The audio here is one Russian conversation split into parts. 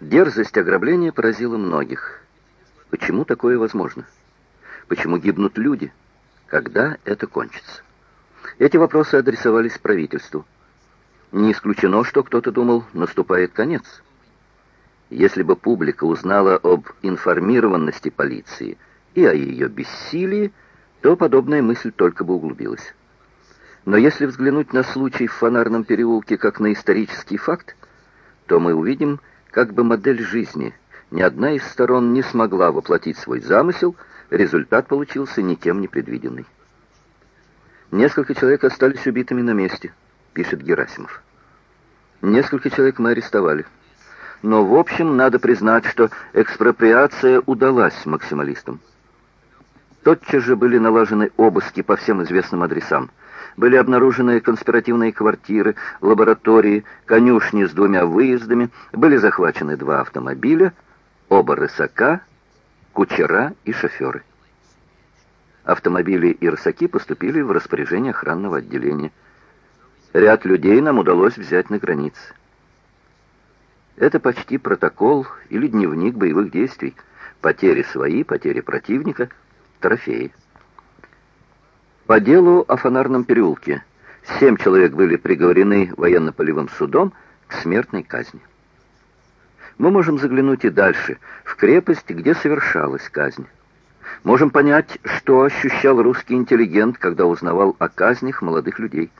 Дерзость ограбления поразила многих. Почему такое возможно? Почему гибнут люди? Когда это кончится? Эти вопросы адресовались правительству. Не исключено, что кто-то думал, наступает конец. Если бы публика узнала об информированности полиции и о ее бессилии, то подобная мысль только бы углубилась. Но если взглянуть на случай в фонарном переулке как на исторический факт, то мы увидим, как бы модель жизни ни одна из сторон не смогла воплотить свой замысел, результат получился никем не предвиденный. Несколько человек остались убитыми на месте, пишет Герасимов. Несколько человек мы арестовали. Но в общем надо признать, что экспроприация удалась максималистам. Тотчас же были налажены обыски по всем известным адресам. Были обнаружены конспиративные квартиры, лаборатории, конюшни с двумя выездами, были захвачены два автомобиля, оба рысака, кучера и шоферы. Автомобили и рысаки поступили в распоряжение охранного отделения. Ряд людей нам удалось взять на границе. Это почти протокол или дневник боевых действий. Потери свои, потери противника, трофеи. По делу о фонарном переулке семь человек были приговорены военно-полевым судом к смертной казни. Мы можем заглянуть и дальше, в крепость, где совершалась казнь. Можем понять, что ощущал русский интеллигент, когда узнавал о казнях молодых людей.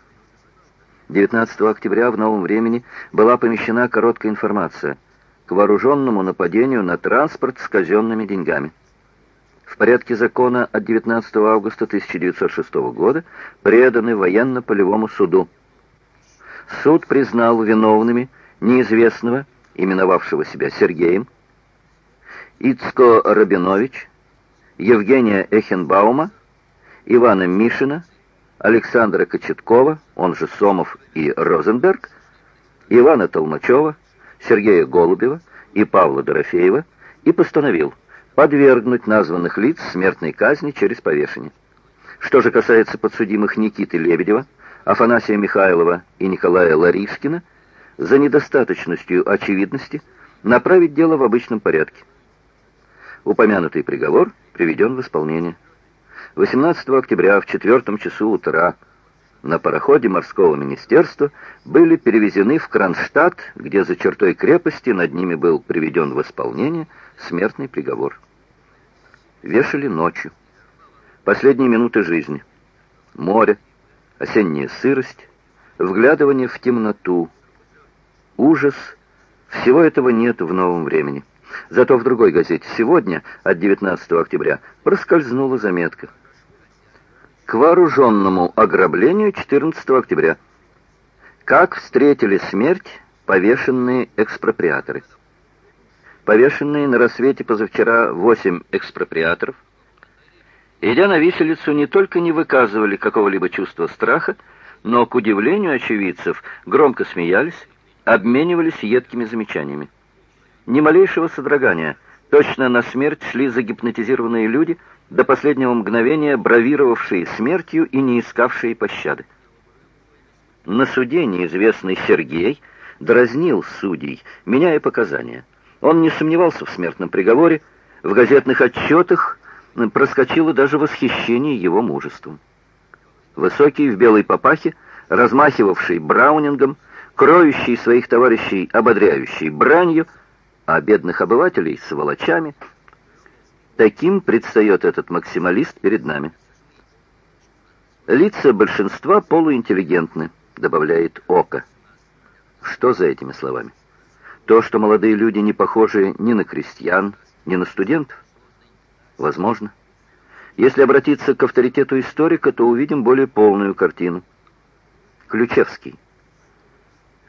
19 октября в новом времени была помещена короткая информация к вооруженному нападению на транспорт с казенными деньгами в порядке закона от 19 августа 1906 года преданы военно-полевому суду. Суд признал виновными неизвестного, именовавшего себя Сергеем, Ицко Рабинович, Евгения Эхенбаума, Ивана Мишина, Александра Кочеткова, он же Сомов и Розенберг, Ивана Толмачева, Сергея Голубева и Павла Дорофеева и постановил подвергнуть названных лиц смертной казни через повешение. Что же касается подсудимых Никиты Лебедева, Афанасия Михайлова и Николая Ларишкина, за недостаточностью очевидности направить дело в обычном порядке. Упомянутый приговор приведен в исполнение. 18 октября в четвертом часу утра на пароходе морского министерства были перевезены в Кронштадт, где за чертой крепости над ними был приведен в исполнение смертный приговор. Вешали ночью. Последние минуты жизни. Море, осенняя сырость, вглядывание в темноту, ужас. Всего этого нет в новом времени. Зато в другой газете сегодня, от 19 октября, проскользнула заметка. К вооруженному ограблению 14 октября. Как встретили смерть повешенные экспроприаторы повешенные на рассвете позавчера восемь экспроприаторов, идя на виселицу, не только не выказывали какого-либо чувства страха, но, к удивлению очевидцев, громко смеялись, обменивались едкими замечаниями. Ни малейшего содрогания. Точно на смерть шли загипнотизированные люди, до последнего мгновения бравировавшие смертью и не искавшие пощады. На суде неизвестный Сергей дразнил судей, меняя показания. Он не сомневался в смертном приговоре, в газетных отчетах проскочило даже восхищение его мужеством. Высокий в белой папахе, размахивавший браунингом, кроющий своих товарищей ободряющий бранью, а бедных обывателей — сволочами. Таким предстает этот максималист перед нами. Лица большинства полуинтеллигентны, добавляет Ока. Что за этими словами? То, что молодые люди не похожи ни на крестьян, ни на студентов? Возможно. Если обратиться к авторитету историка, то увидим более полную картину. Ключевский.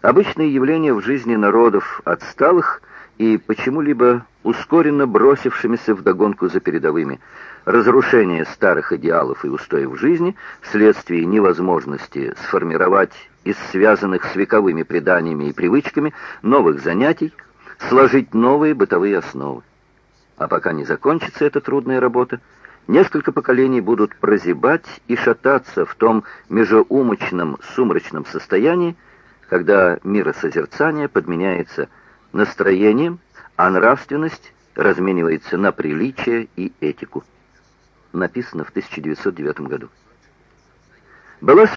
Обычные явления в жизни народов отсталых и почему-либо ускоренно бросившимися вдогонку за передовыми. Разрушение старых идеалов и устоев жизни вследствие невозможности сформировать из связанных с вековыми преданиями и привычками новых занятий, сложить новые бытовые основы. А пока не закончится эта трудная работа, несколько поколений будут прозябать и шататься в том межеумочном сумрачном состоянии, когда миросозерцание подменяется настроением, а нравственность разменивается на приличие и этику. Написано в 1909 году. Была